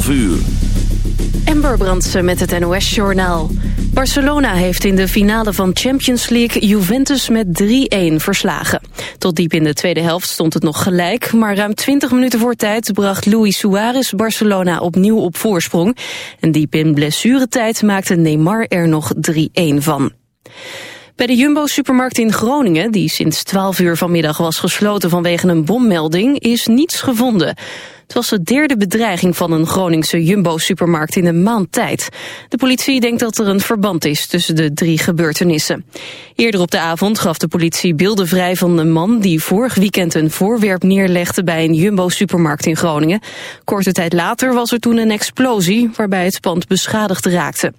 12 uur. Ember Brandsen met het NOS-journaal. Barcelona heeft in de finale van Champions League Juventus met 3-1 verslagen. Tot diep in de tweede helft stond het nog gelijk... maar ruim 20 minuten voor tijd bracht Luis Suarez Barcelona opnieuw op voorsprong. En diep in blessuretijd maakte Neymar er nog 3-1 van. Bij de Jumbo-supermarkt in Groningen, die sinds 12 uur vanmiddag was gesloten vanwege een bommelding, is niets gevonden. Het was de derde bedreiging van een Groningse Jumbo-supermarkt in een maand tijd. De politie denkt dat er een verband is tussen de drie gebeurtenissen. Eerder op de avond gaf de politie beelden vrij van een man die vorig weekend een voorwerp neerlegde bij een Jumbo-supermarkt in Groningen. Korte tijd later was er toen een explosie waarbij het pand beschadigd raakte.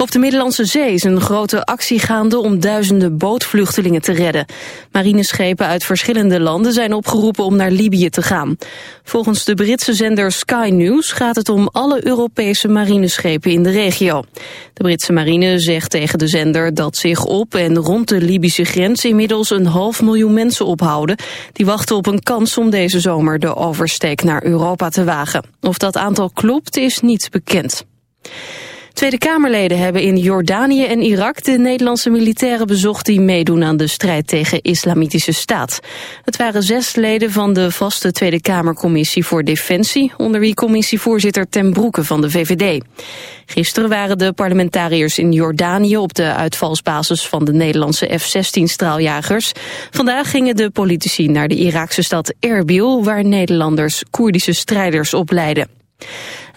Op de Middellandse Zee is een grote actie gaande om duizenden bootvluchtelingen te redden. Marineschepen uit verschillende landen zijn opgeroepen om naar Libië te gaan. Volgens de Britse zender Sky News gaat het om alle Europese marineschepen in de regio. De Britse marine zegt tegen de zender dat zich op en rond de Libische grens inmiddels een half miljoen mensen ophouden. Die wachten op een kans om deze zomer de oversteek naar Europa te wagen. Of dat aantal klopt is niet bekend. Tweede Kamerleden hebben in Jordanië en Irak de Nederlandse militairen bezocht die meedoen aan de strijd tegen islamitische staat. Het waren zes leden van de vaste Tweede Kamercommissie voor Defensie, onder wie commissievoorzitter Ten Broeke van de VVD. Gisteren waren de parlementariërs in Jordanië op de uitvalsbasis van de Nederlandse F-16 straaljagers. Vandaag gingen de politici naar de Iraakse stad Erbil, waar Nederlanders Koerdische strijders opleiden.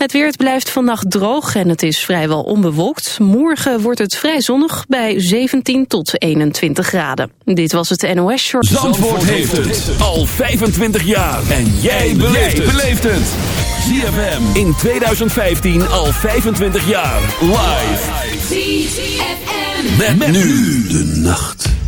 Het weer blijft vannacht droog en het is vrijwel onbewolkt. Morgen wordt het vrij zonnig bij 17 tot 21 graden. Dit was het NOS Short. Zandvoort heeft het al 25 jaar. En jij beleeft het. ZFM in 2015 al 25 jaar. Live. ZFM. Met, nu de nacht.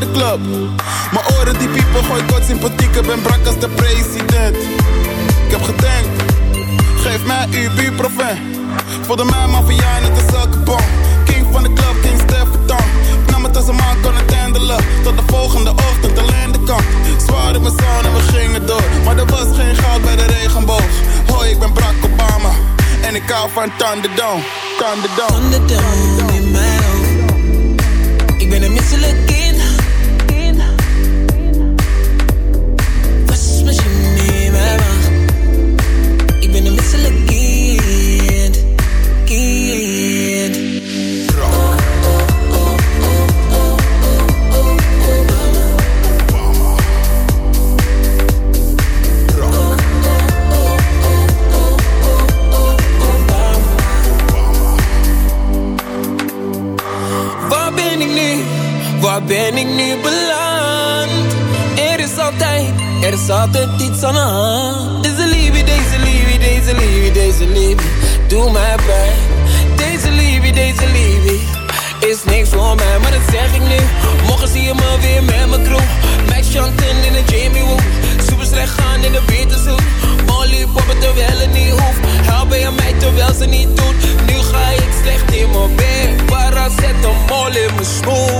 naar club. Oren die piepen, gooi kort sympathiek, ben brak als de president. Ik heb gedenkt, geef mij uw buurproven. Voelde mij maar in het zakkenbom. King van de club, King Stefan. Ik nam het als een man kon het handelen. Tot de volgende ochtend alleen de kant. Zwaar in mijn zon en we gingen door. Maar er was geen goud bij de regenboog. Hoi, ik ben Barack Obama. En ik hou van Thunderdome, Thunderdome. Thunderdome. altijd iets aan de hand. Deze liefie, deze liefie, deze liefie, deze liefie, doe mij pijn. Deze liefie, deze liefie, is niks voor mij, maar dat zeg ik nu. Morgen zie je me weer met mijn crew. Max Shanton in de Jamie Woo. Super slecht gaan in de Beatleshoek. Molly poppen terwijl het niet hoeft. Help je mij terwijl ze niet doet. Nu ga ik slecht in mijn bed. Waar zet een mol in mijn schoen?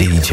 DJ.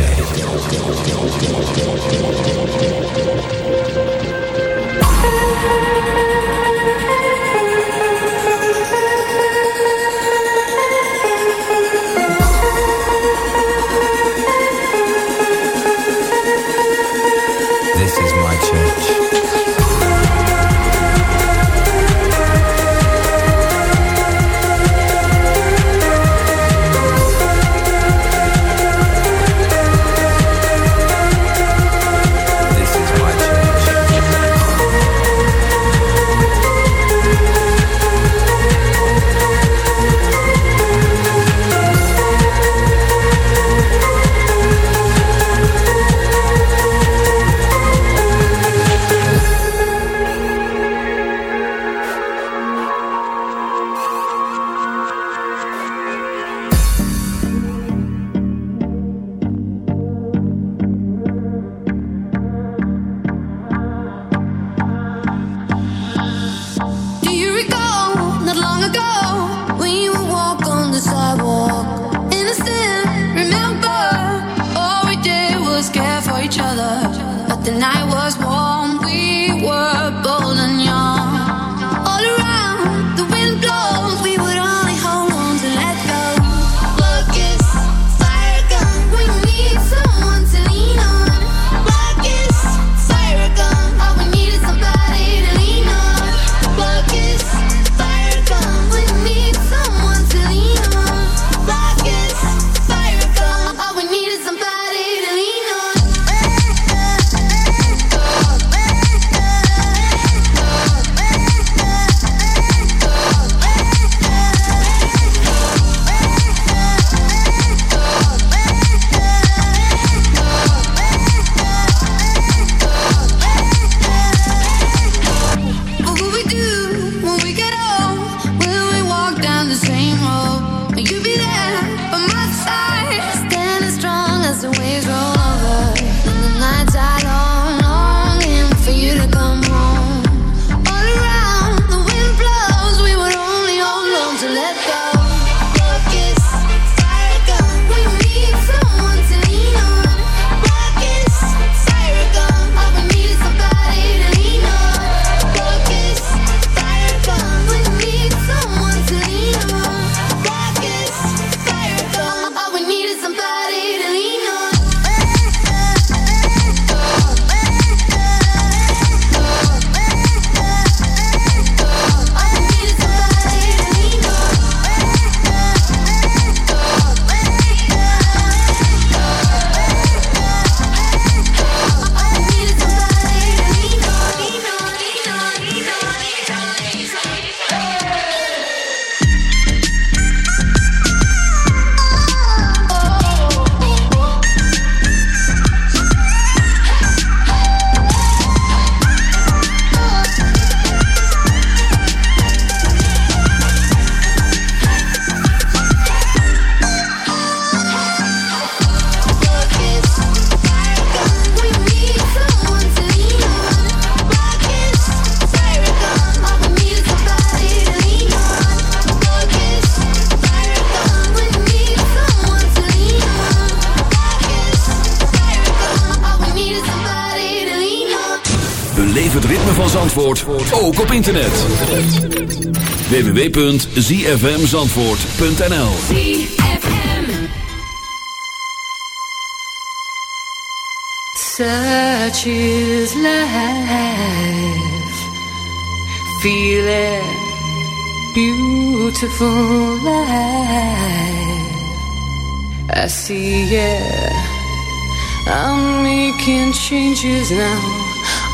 Zandvoort, ook op internet. www.zfmzandvoort.nl Such is life. Feel Beautiful life. I see it. I'm making changes now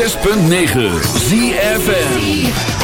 106.9 ZFN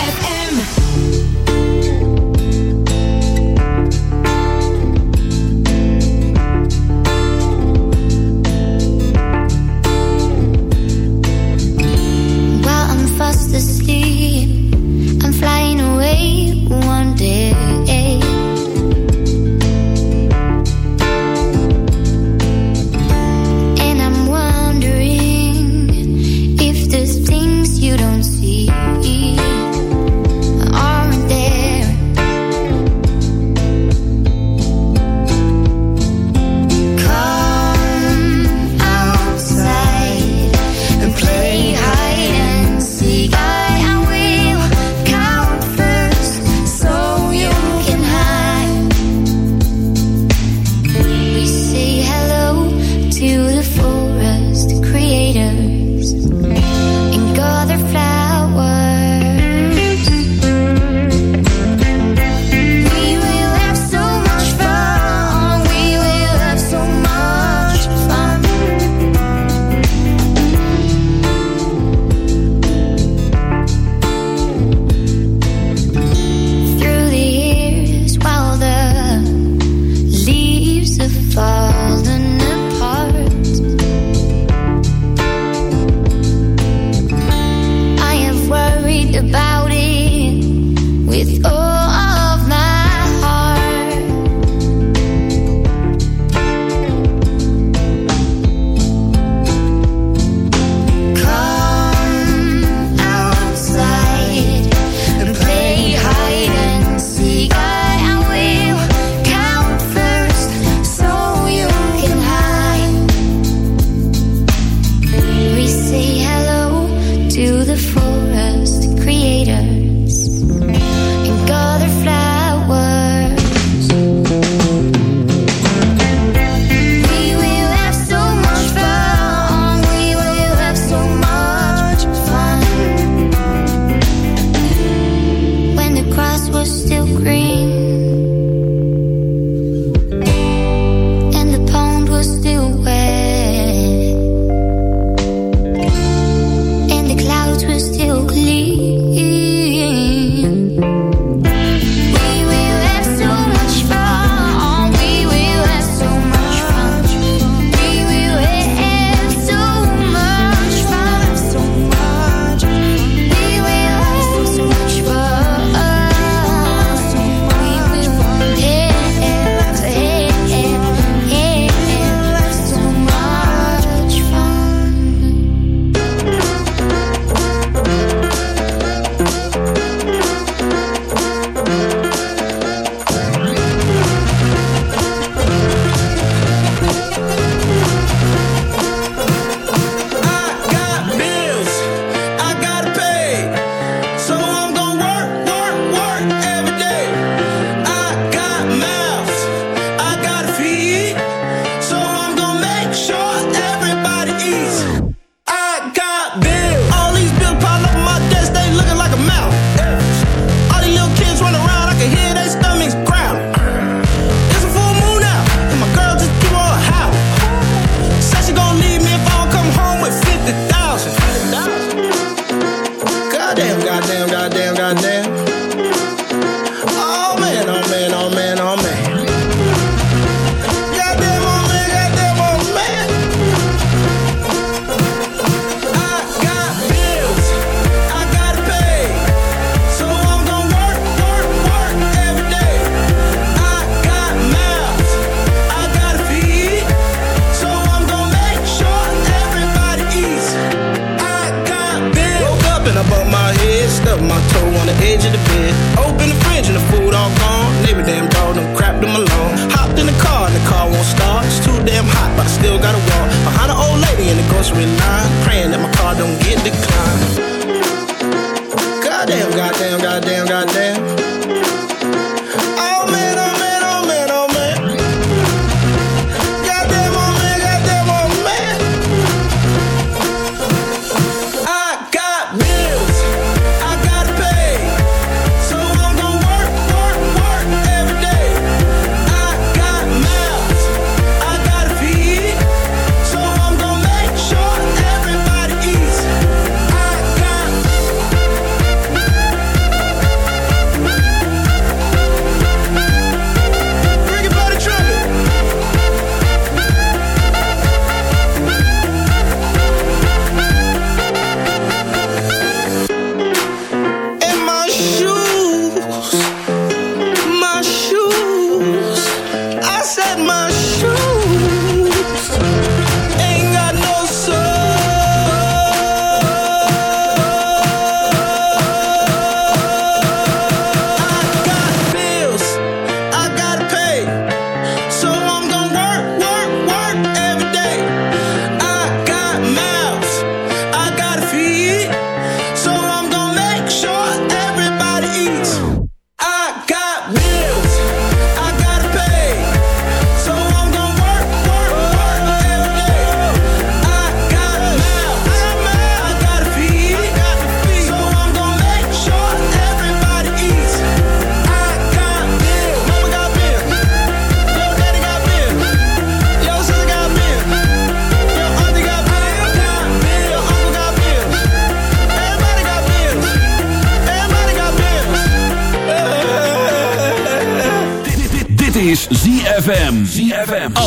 I got bills. All these bills pile up on my desk, they looking like a mouth.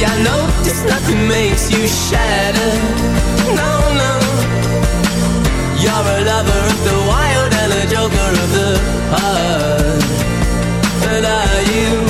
Baby, I notice nothing makes you shatter. No, no. You're a lover of the wild and a joker of the heart. But are you?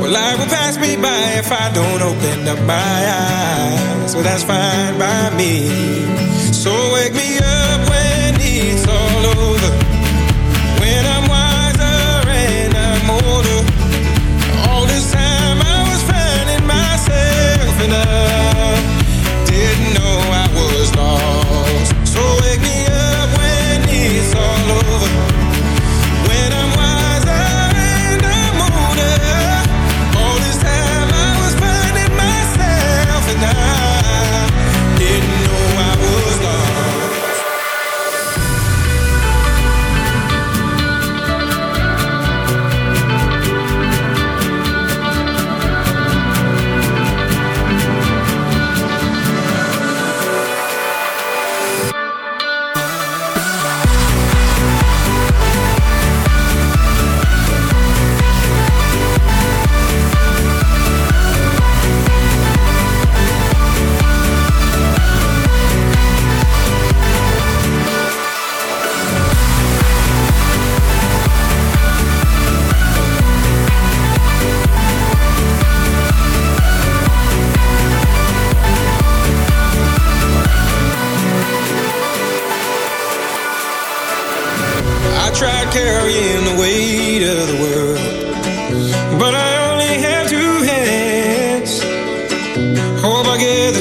Well, life will pass me by if I don't open up my eyes. So that's fine by me. So wake me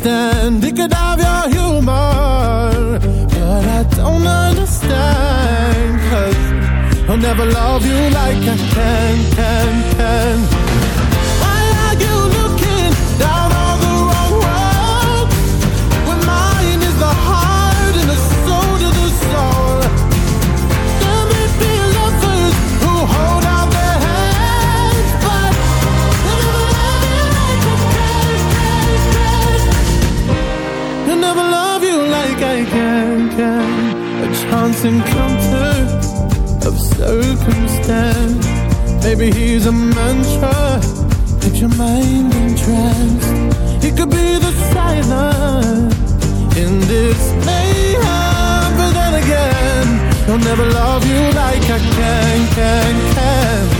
stand. He could have your humor, but I don't understand. Cause I'll never love you like I can, can, can. Chance comfort of circumstance. Maybe he's a mantra, keeps your mind entranced. He could be the silence in this mayhem, but then again, he'll never love you like I can, can, can.